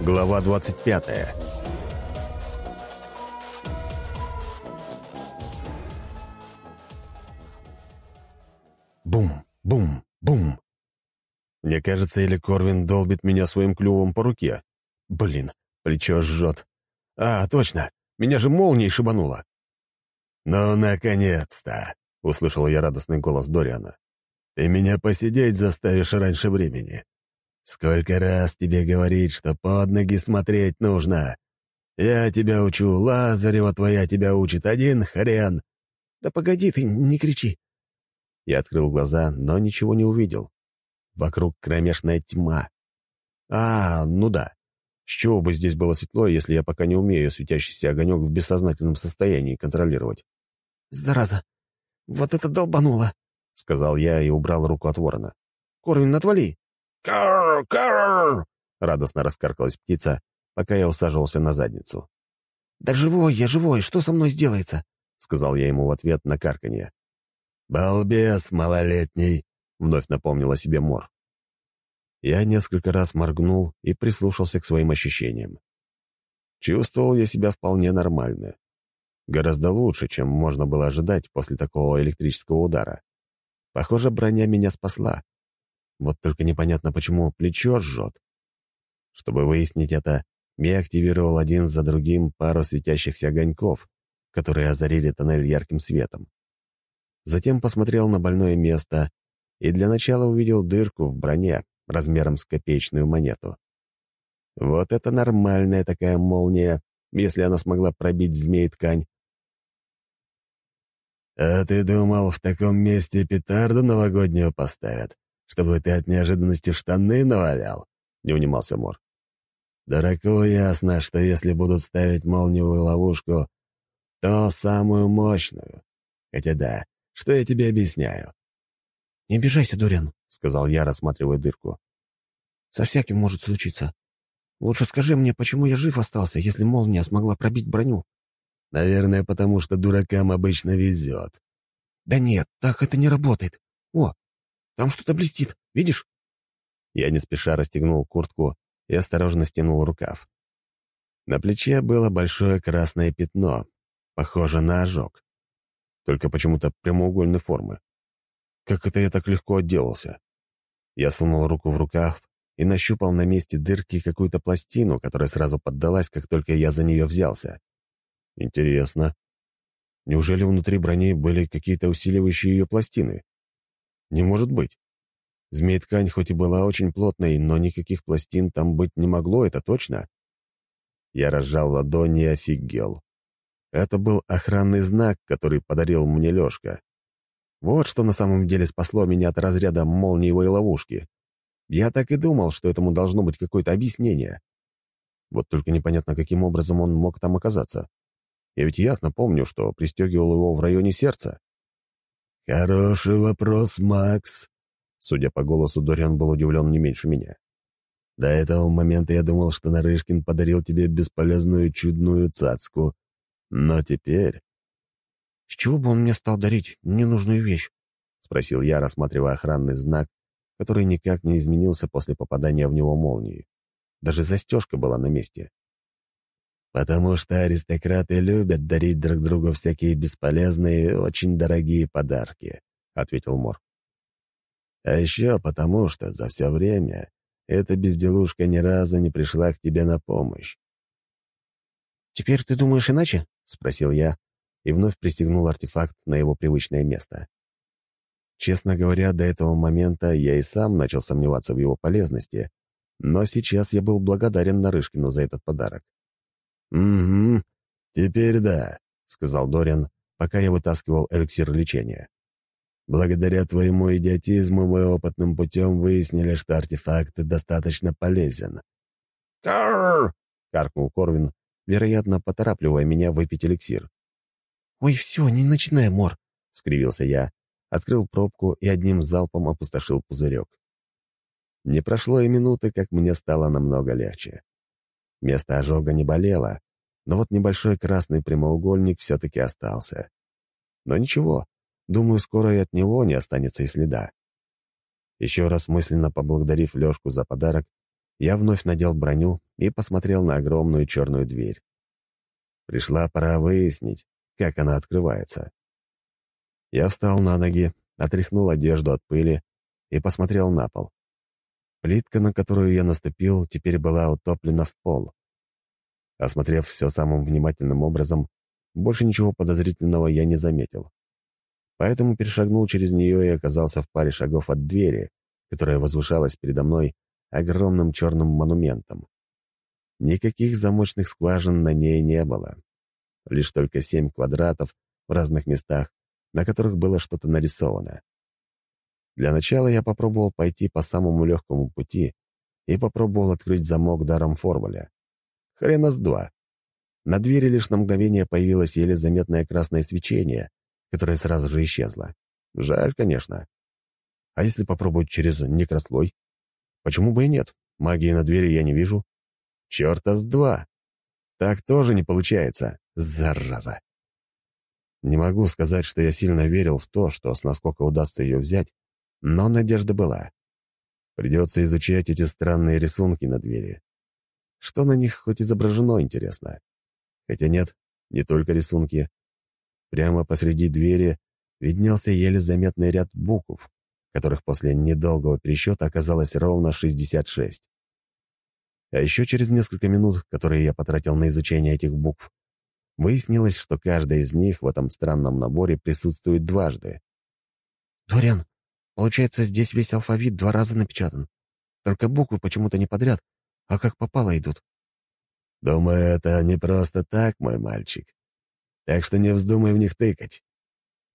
Глава 25 Бум, бум, бум. Мне кажется, или Корвин долбит меня своим клювом по руке. Блин, плечо жжет. А, точно, меня же молнией шибануло. «Ну, наконец-то!» — услышал я радостный голос Дориана. «Ты меня посидеть заставишь раньше времени. Сколько раз тебе говорить, что под ноги смотреть нужно? Я тебя учу, Лазарева твоя тебя учит, один хрен!» «Да погоди ты, не кричи!» Я открыл глаза, но ничего не увидел. Вокруг кромешная тьма. «А, ну да. С чего бы здесь было светло, если я пока не умею светящийся огонек в бессознательном состоянии контролировать?» «Зараза! Вот это долбануло!» — сказал я и убрал руку от ворона. «Корвин, отвали!» «Карр! Карр!» — радостно раскаркалась птица, пока я усаживался на задницу. «Да живой я, живой, что со мной сделается?» — сказал я ему в ответ на карканье. «Балбес малолетний!» — вновь напомнил о себе Мор. Я несколько раз моргнул и прислушался к своим ощущениям. Чувствовал я себя вполне нормально. Гораздо лучше, чем можно было ожидать после такого электрического удара. Похоже, броня меня спасла. Вот только непонятно, почему плечо жжет. Чтобы выяснить это, я активировал один за другим пару светящихся огоньков, которые озарили тоннель ярким светом. Затем посмотрел на больное место и для начала увидел дырку в броне размером с копеечную монету. Вот это нормальная такая молния, если она смогла пробить змей ткань. «А ты думал, в таком месте петарду новогоднюю поставят, чтобы ты от неожиданности штаны навалял?» — не унимался Мор. «Дураку ясно, что если будут ставить молниевую ловушку, то самую мощную. Хотя да, что я тебе объясняю?» «Не обижайся, Дориан», — сказал я, рассматривая дырку. «Со всяким может случиться. Лучше скажи мне, почему я жив остался, если молния смогла пробить броню?» Наверное, потому что дуракам обычно везет. Да нет, так это не работает. О, там что-то блестит, видишь? Я не спеша расстегнул куртку и осторожно стянул рукав. На плече было большое красное пятно, похоже на ожог. Только почему-то прямоугольной формы. Как это я так легко отделался? Я сунул руку в рукав и нащупал на месте дырки какую-то пластину, которая сразу поддалась, как только я за нее взялся. Интересно. Неужели внутри брони были какие-то усиливающие ее пластины? Не может быть. Змея-ткань хоть и была очень плотной, но никаких пластин там быть не могло, это точно. Я разжал ладони и офигел. Это был охранный знак, который подарил мне Лешка. Вот что на самом деле спасло меня от разряда молниевой ловушки. Я так и думал, что этому должно быть какое-то объяснение. Вот только непонятно, каким образом он мог там оказаться. Я ведь ясно помню, что пристегивал его в районе сердца. «Хороший вопрос, Макс». Судя по голосу, Дориан был удивлен не меньше меня. «До этого момента я думал, что Нарышкин подарил тебе бесполезную чудную цацку. Но теперь...» «С чего бы он мне стал дарить ненужную вещь?» — спросил я, рассматривая охранный знак, который никак не изменился после попадания в него молнии. Даже застежка была на месте. «Потому что аристократы любят дарить друг другу всякие бесполезные, очень дорогие подарки», — ответил Мор. «А еще потому, что за все время эта безделушка ни разу не пришла к тебе на помощь». «Теперь ты думаешь иначе?» — спросил я и вновь пристегнул артефакт на его привычное место. Честно говоря, до этого момента я и сам начал сомневаться в его полезности, но сейчас я был благодарен Нарышкину за этот подарок. «Угу, теперь да», — сказал Дориан, пока я вытаскивал эликсир лечения. «Благодаря твоему идиотизму мы опытным путем выяснили, что артефакт достаточно полезен». «Карр!» — каркнул Корвин, вероятно, поторапливая меня выпить эликсир. «Ой, все, не начинай, Мор!» — скривился я, открыл пробку и одним залпом опустошил пузырек. Не прошло и минуты, как мне стало намного легче. Место ожога не болело, но вот небольшой красный прямоугольник все-таки остался. Но ничего, думаю, скоро и от него не останется и следа. Еще раз мысленно поблагодарив Лешку за подарок, я вновь надел броню и посмотрел на огромную черную дверь. Пришла пора выяснить, как она открывается. Я встал на ноги, отряхнул одежду от пыли и посмотрел на пол. Плитка, на которую я наступил, теперь была утоплена в пол. Осмотрев все самым внимательным образом, больше ничего подозрительного я не заметил. Поэтому перешагнул через нее и оказался в паре шагов от двери, которая возвышалась передо мной огромным черным монументом. Никаких замочных скважин на ней не было. Лишь только семь квадратов в разных местах, на которых было что-то нарисовано. Для начала я попробовал пойти по самому легкому пути и попробовал открыть замок даром формуля. Хрена с два. На двери лишь на мгновение появилось еле заметное красное свечение, которое сразу же исчезло. Жаль, конечно. А если попробовать через некрослой? Почему бы и нет? Магии на двери я не вижу. Черта с два. Так тоже не получается. Зараза. Не могу сказать, что я сильно верил в то, что с насколько удастся ее взять, но надежда была. Придется изучать эти странные рисунки на двери. Что на них хоть изображено, интересно. Хотя нет, не только рисунки. Прямо посреди двери виднелся еле заметный ряд букв, которых после недолгого пересчета оказалось ровно 66. А еще через несколько минут, которые я потратил на изучение этих букв, выяснилось, что каждая из них в этом странном наборе присутствует дважды. «Дориан, получается, здесь весь алфавит два раза напечатан. Только буквы почему-то не подряд, а как попало идут». «Думаю, это не просто так, мой мальчик. Так что не вздумай в них тыкать.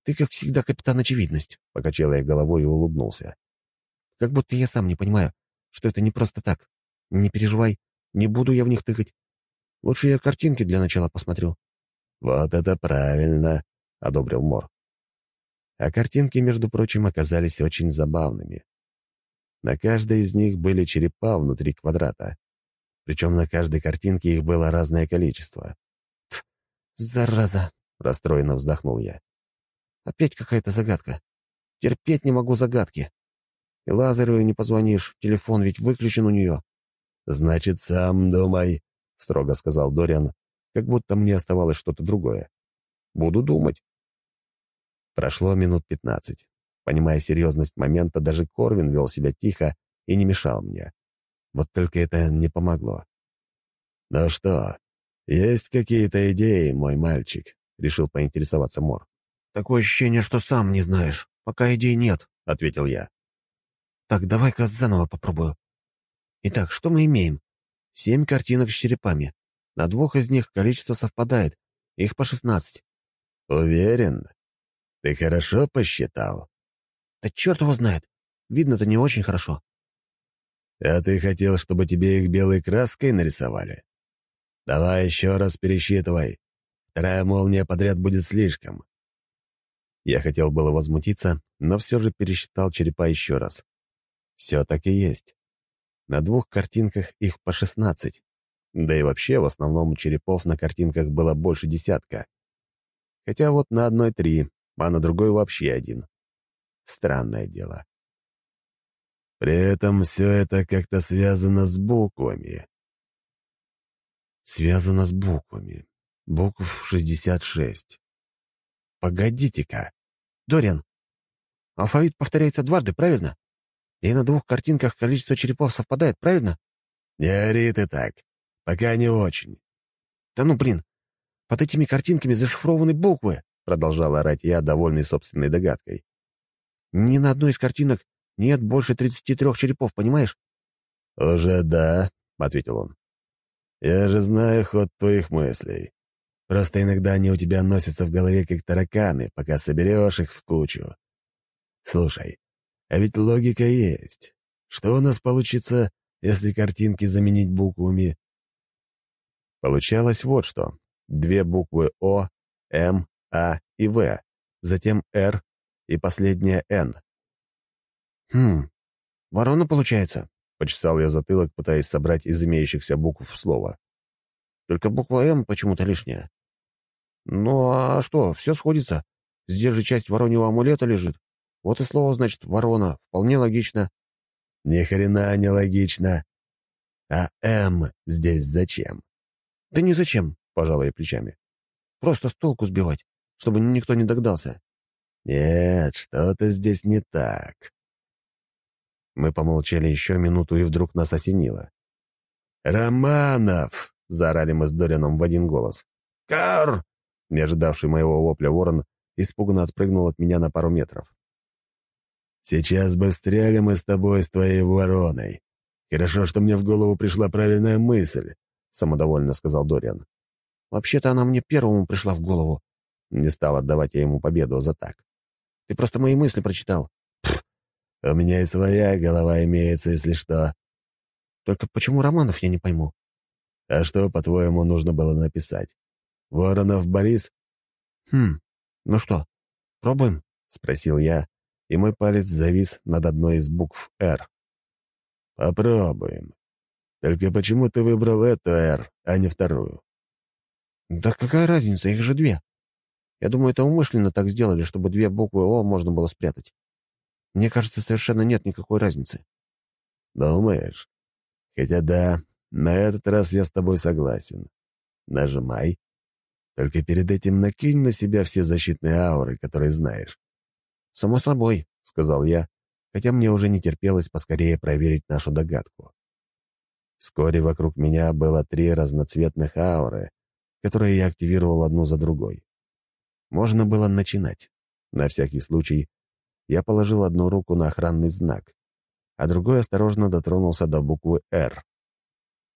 «Ты, как всегда, капитан Очевидность», — покачал я головой и улыбнулся. «Как будто я сам не понимаю, что это не просто так. Не переживай, не буду я в них тыкать. Лучше я картинки для начала посмотрю». «Вот это правильно», — одобрил Мор. А картинки, между прочим, оказались очень забавными. На каждой из них были черепа внутри квадрата. Причем на каждой картинке их было разное количество. «Зараза!» — расстроенно вздохнул я. Опять какая-то загадка. Терпеть не могу загадки. И Лазареву не позвонишь, телефон ведь выключен у нее. «Значит, сам думай», — строго сказал Дориан, как будто мне оставалось что-то другое. «Буду думать». Прошло минут пятнадцать. Понимая серьезность момента, даже Корвин вел себя тихо и не мешал мне. Вот только это не помогло. «Ну что, есть какие-то идеи, мой мальчик?» — решил поинтересоваться Мор. «Такое ощущение, что сам не знаешь. Пока идей нет», — ответил я. «Так, давай-ка заново попробую. Итак, что мы имеем? Семь картинок с черепами. На двух из них количество совпадает. Их по шестнадцать». «Уверен? Ты хорошо посчитал?» «Да черт его знает. Видно-то не очень хорошо». «А ты хотел, чтобы тебе их белой краской нарисовали? Давай еще раз пересчитывай. Вторая молния подряд будет слишком. Я хотел было возмутиться, но все же пересчитал черепа еще раз. Все так и есть. На двух картинках их по шестнадцать. Да и вообще, в основном, черепов на картинках было больше десятка. Хотя вот на одной три, а на другой вообще один. Странное дело. При этом все это как-то связано с буквами. Связано с буквами. Букв шестьдесят шесть. Погодите-ка. Дориан, алфавит повторяется дважды, правильно? И на двух картинках количество черепов совпадает, правильно? Не ори ты так. Пока не очень. Да ну, блин, под этими картинками зашифрованы буквы, продолжал орать я, довольный собственной догадкой. Ни на одной из картинок нет больше тридцати трех черепов, понимаешь? «Уже да», — ответил он. «Я же знаю ход твоих мыслей. Просто иногда они у тебя носятся в голове, как тараканы, пока соберешь их в кучу. Слушай, а ведь логика есть. Что у нас получится, если картинки заменить буквами? Получалось вот что. Две буквы О, М, А и В, затем Р и последняя Н. «Хм, ворона получается», — почесал я затылок, пытаясь собрать из имеющихся букв слово. «Только буква М почему-то лишняя. «Ну а что, все сходится. Здесь же часть вороньего амулета лежит. Вот и слово, значит, ворона. Вполне логично». «Ни хрена не логично. А М здесь зачем? Да не зачем, пожалуй, плечами. Просто с толку сбивать, чтобы никто не догадался. Нет, что-то здесь не так. Мы помолчали еще минуту, и вдруг нас осенило. «Романов!» — заорали мы с Дорианом в один голос. «Кар!» Не ожидавший моего вопля ворон испуганно отпрыгнул от меня на пару метров. «Сейчас бы встряли мы с тобой с твоей вороной. Хорошо, что мне в голову пришла правильная мысль», — самодовольно сказал Дориан. «Вообще-то она мне первому пришла в голову». Не стал отдавать я ему победу за так. «Ты просто мои мысли прочитал». «У меня и своя голова имеется, если что». «Только почему Романов, я не пойму?» «А что, по-твоему, нужно было написать? Воронов Борис?» «Хм, ну что, пробуем?» — спросил я, и мой палец завис над одной из букв «Р». «Попробуем. Только почему ты выбрал эту «Р», а не вторую?» «Да какая разница, их же две. Я думаю, это умышленно так сделали, чтобы две буквы «О» можно было спрятать. Мне кажется, совершенно нет никакой разницы». «Думаешь? Хотя да, на этот раз я с тобой согласен. Нажимай. Только перед этим накинь на себя все защитные ауры, которые знаешь». «Само собой», — сказал я, хотя мне уже не терпелось поскорее проверить нашу догадку. Вскоре вокруг меня было три разноцветных ауры, которые я активировал одну за другой. Можно было начинать. На всякий случай я положил одну руку на охранный знак, а другой осторожно дотронулся до буквы «Р».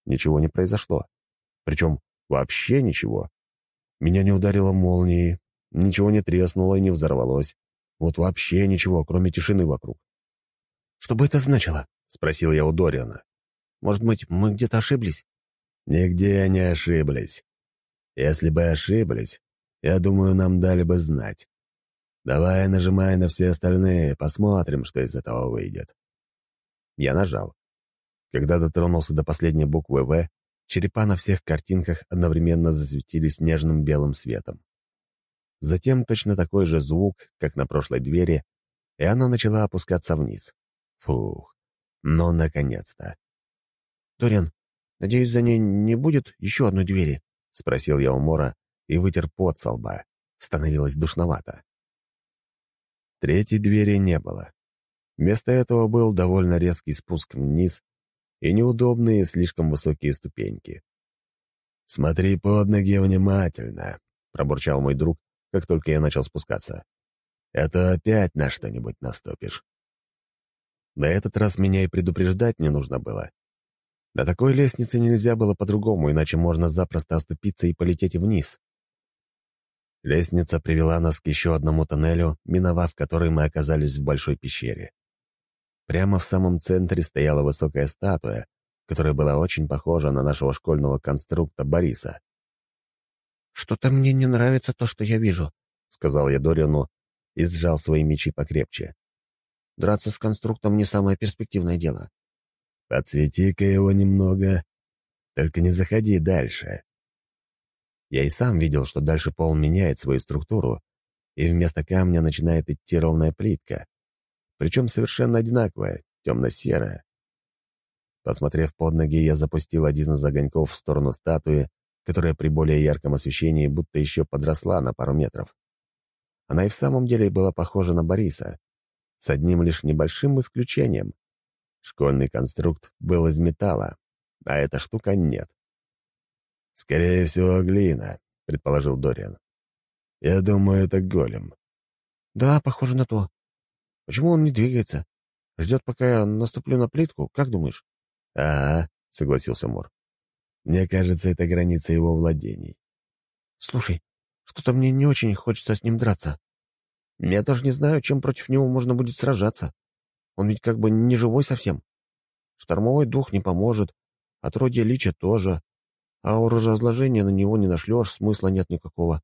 Ничего не произошло. Причем вообще ничего. Меня не ударило молнией, ничего не треснуло и не взорвалось. Вот вообще ничего, кроме тишины вокруг. «Что бы это значило?» — спросил я у Дориана. «Может быть, мы где-то ошиблись?» «Нигде не ошиблись. Если бы ошиблись, я думаю, нам дали бы знать. Давай нажимай на все остальные, посмотрим, что из этого выйдет». Я нажал. Когда дотронулся до последней буквы «В», черепа на всех картинках одновременно засветились нежным белым светом. Затем точно такой же звук, как на прошлой двери, и она начала опускаться вниз. Фух, ну, наконец-то. «Дориан, надеюсь, за ней не будет еще одной двери?» — спросил я у Мора и вытер пот со лба. Становилось душновато. Третьей двери не было. Вместо этого был довольно резкий спуск вниз и неудобные слишком высокие ступеньки. «Смотри под ноги внимательно», — пробурчал мой друг, как только я начал спускаться. «Это опять на что-нибудь наступишь». На этот раз меня и предупреждать не нужно было. На такой лестнице нельзя было по-другому, иначе можно запросто оступиться и полететь вниз. Лестница привела нас к еще одному тоннелю, миновав который мы оказались в большой пещере. Прямо в самом центре стояла высокая статуя, которая была очень похожа на нашего школьного конструкта Бориса. «Что-то мне не нравится то, что я вижу», — сказал я Дориану и сжал свои мечи покрепче. «Драться с конструктом не самое перспективное дело». «Подсвети-ка его немного, только не заходи дальше». Я и сам видел, что дальше пол меняет свою структуру, и вместо камня начинает идти ровная плитка, причем совершенно одинаковая, темно-серая. Посмотрев под ноги, я запустил один из огоньков в сторону статуи, которая при более ярком освещении будто еще подросла на пару метров. Она и в самом деле была похожа на Бориса, с одним лишь небольшим исключением. Школьный конструкт был из металла, а эта штука нет. «Скорее всего, глина», — предположил Дориан. «Я думаю, это голем». «Да, похоже на то. Почему он не двигается? Ждет, пока я наступлю на плитку, как думаешь?» «Ага», — согласился Мор. Мне кажется, это граница его владений. Слушай, что-то мне не очень хочется с ним драться. Я даже не знаю, чем против него можно будет сражаться. Он ведь как бы не живой совсем. Штормовой дух не поможет, отродье лича тоже, а разложения на него не нашлешь, смысла нет никакого.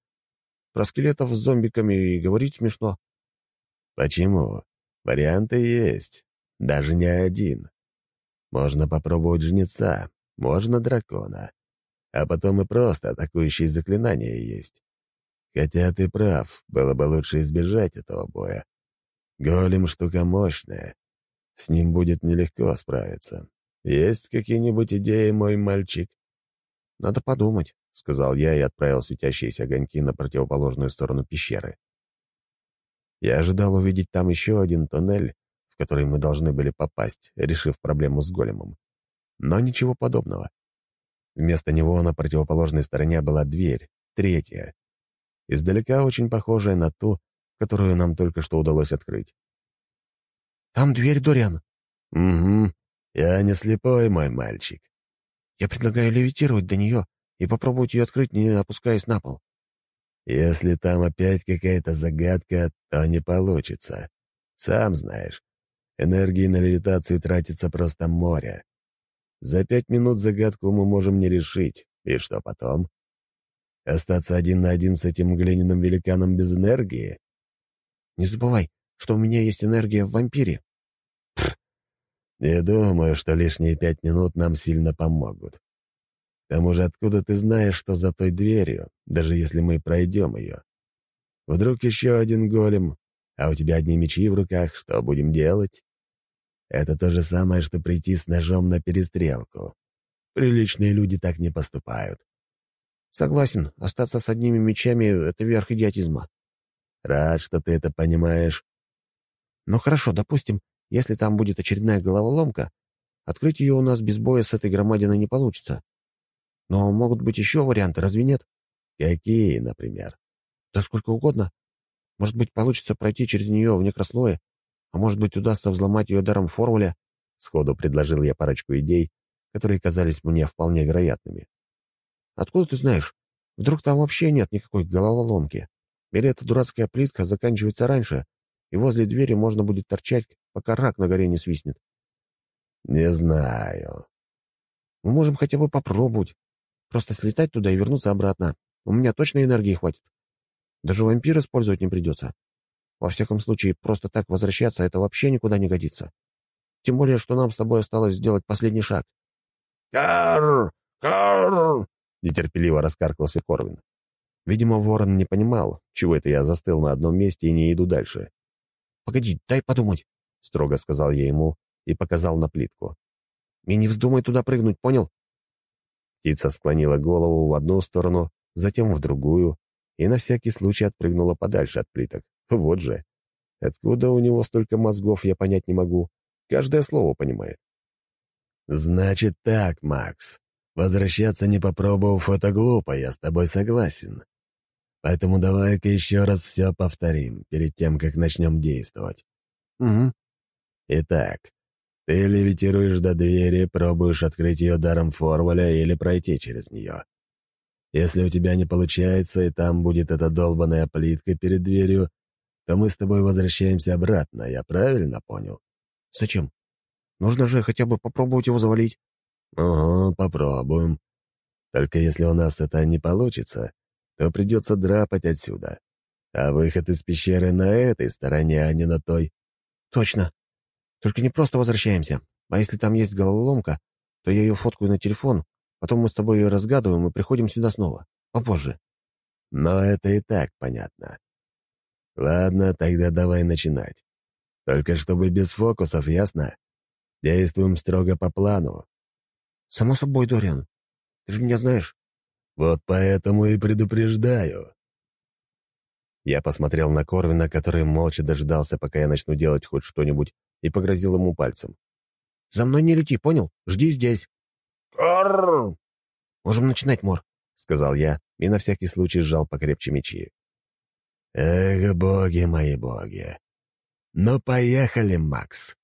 Про скелетов с зомбиками и говорить смешно. Почему? Варианты есть, даже не один. Можно попробовать жнеца, можно дракона. А потом и просто атакующие заклинания есть. Хотя ты прав, было бы лучше избежать этого боя. Голем — штука мощная. С ним будет нелегко справиться. Есть какие-нибудь идеи, мой мальчик?» «Надо подумать», — сказал я и отправил светящиеся огоньки на противоположную сторону пещеры. Я ожидал увидеть там еще один туннель, в который мы должны были попасть, решив проблему с големом. Но ничего подобного. Вместо него на противоположной стороне была дверь, третья. Издалека очень похожая на ту, которую нам только что удалось открыть. «Там дверь, Дориан». «Угу. Я не слепой, мой мальчик». «Я предлагаю левитировать до нее и попробовать ее открыть, не опускаясь на пол». «Если там опять какая-то загадка, то не получится. Сам знаешь, энергии на левитацию тратится просто море. За пять минут загадку мы можем не решить. И что потом? Остаться один на один с этим глиняным великаном без энергии? Не забывай, что у меня есть энергия в вампире. Не думаю, что лишние пять минут нам сильно помогут. К тому же откуда ты знаешь, что за той дверью, даже если мы пройдем ее? Вдруг еще один голем, а у тебя одни мечи в руках, что будем делать? Это то же самое, что прийти с ножом на перестрелку. Приличные люди так не поступают. Согласен, остаться с одними мечами — это верх идиотизма. Рад, что ты это понимаешь. Ну хорошо, допустим, если там будет очередная головоломка, открыть ее у нас без боя с этой громадиной не получится. Но могут быть еще варианты, разве нет? Какие, например? Да сколько угодно. Может быть, получится пройти через нее в некрослое, а может быть, удастся взломать ее даром в формуле?» Сходу предложил я парочку идей, которые казались мне вполне вероятными. «Откуда ты знаешь? Вдруг там вообще нет никакой головоломки? Или эта дурацкая плитка заканчивается раньше, и возле двери можно будет торчать, пока рак на горе не свистнет?» «Не знаю». «Мы можем хотя бы попробовать. Просто слетать туда и вернуться обратно. У меня точно энергии хватит. Даже вампир использовать не придется. Во всяком случае, просто так возвращаться — это вообще никуда не годится. Тем более, что нам с тобой осталось сделать последний шаг. «Карр! Карр!» — нетерпеливо раскаркался Корвин. Видимо, ворон не понимал, чего это я застыл на одном месте и не иду дальше. «Погоди, дай подумать», — строго сказал я ему и показал на плитку. «И не вздумай туда прыгнуть, понял?» Птица склонила голову в одну сторону, затем в другую, и на всякий случай отпрыгнула подальше от плиток. Вот же. Откуда у него столько мозгов, я понять не могу. Каждое слово понимает. «Значит так, Макс. Возвращаться не попробовав, это глупо, я с тобой согласен. Поэтому давай-ка еще раз все повторим, перед тем, как начнем действовать». «Угу». «Итак, ты левитируешь до двери, пробуешь открыть ее даром форваля или пройти через нее. Если у тебя не получается, и там будет эта долбаная плитка перед дверью, то мы с тобой возвращаемся обратно, я правильно понял? Зачем? Нужно же хотя бы попробовать его завалить. Угу, попробуем. Только если у нас это не получится, то придется драпать отсюда. А выход из пещеры на этой стороне, а не на той. Точно. Только не просто возвращаемся. А если там есть головоломка, то я ее фоткаю на телефон, потом мы с тобой ее разгадываем и приходим сюда снова. Попозже. Но это и так понятно. Ладно, тогда давай начинать. Только чтобы без фокусов, ясно? Действуем строго по плану. Само собой, Дориан. Ты же меня знаешь. Вот поэтому и предупреждаю. Я посмотрел на Корвина, который молча дождался, пока я начну делать хоть что-нибудь, и погрозил ему пальцем. «За мной не лети, понял? Жди здесь». «Корр!» «Можем начинать, Мор», — сказал я и на всякий случай сжал покрепче мечи. Эх, боги мои боги. Ну, поехали, Макс.